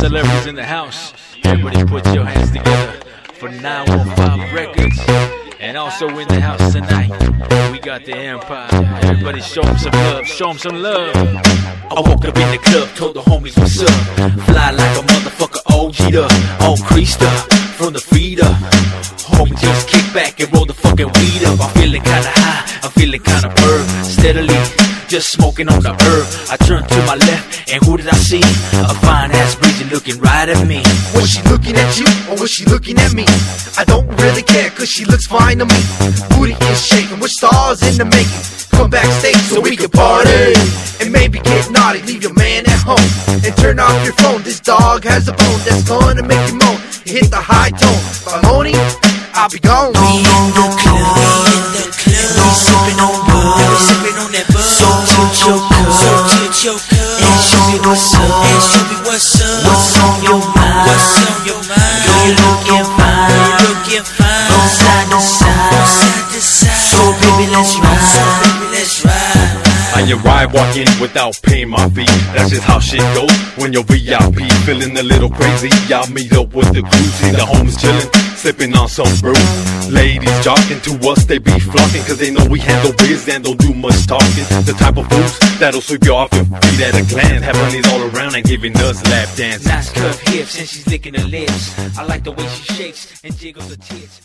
celebrities in the house. Everybody put your hands together for 915 Records. And also in the house tonight, we got the Empire. Everybody show them some love, show them some love. I woke up in the club, told the homies what's up. Fly like a motherfucker, OG'd up, all creased up from the feet up. Homie, just kick back and roll the fucking weed up. I'm feeling kinda high, I'm feeling kinda burr. Steadily, just smoking on the herb. I turned to my left, and who did I see? A fine ass looking right at me. Was she looking at you, or was she looking at me? I don't really care, cause she looks fine to me. Booty is shaking, with stars in the making. Come backstage so we can party. And maybe get naughty, leave your man at home. And turn off your phone, this dog has a bone that's gonna make you moan. Hit the high tone, Baloney, I'll be gone. We in the club, we in the club. We sipping on bud, we sipping on that bud. So tilt your cup, so tilt your cup, you looking fine, you looking fine. From side to side. So baby, let's ride. I arrive, walk in without paying my fee. That's just how shit goes when you're VIP. Feeling a little crazy. Y'all meet up with the crew. See the homies chillin', sipping on some brew. Ladies jocking to us, they be flocking. Cause they know we handle biz and don't do much talking. The type of fools that'll sweep you off your feet at a glance. Have honeys all around and giving us lap dances. Nice curved hips, and she's licking her lips. I like the way she shakes and jiggles her tits.